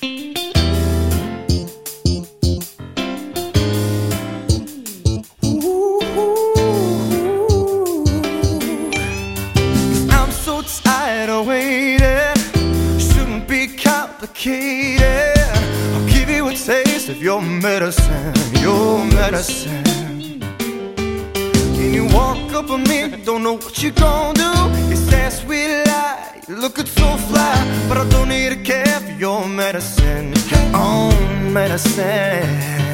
I'm so tired of waiting. Shouldn't be complicated. I'll give you a taste of your medicine, your medicine. And you walk up on me, don't know what you gon' do. You say sweet lie, you lookin' so fly, but I don't need a care your medicine, your own medicine.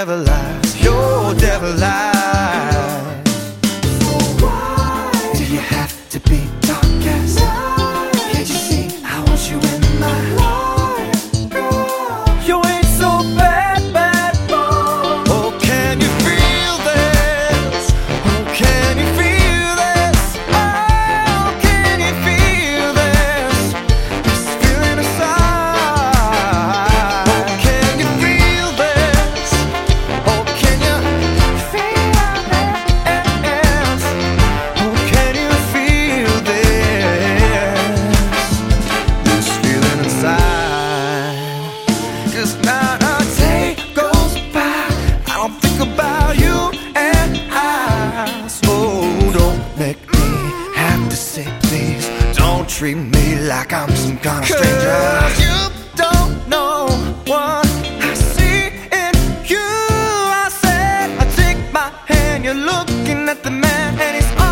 Devil eyes, your devil eyes. So why do you have to be darkest? Can't not a day goes by I don't think about you and I. So don't make me have to say please. Don't treat me like I'm some kind of stranger. You don't know what I see in you. I said I take my hand. You're looking at the man and he's.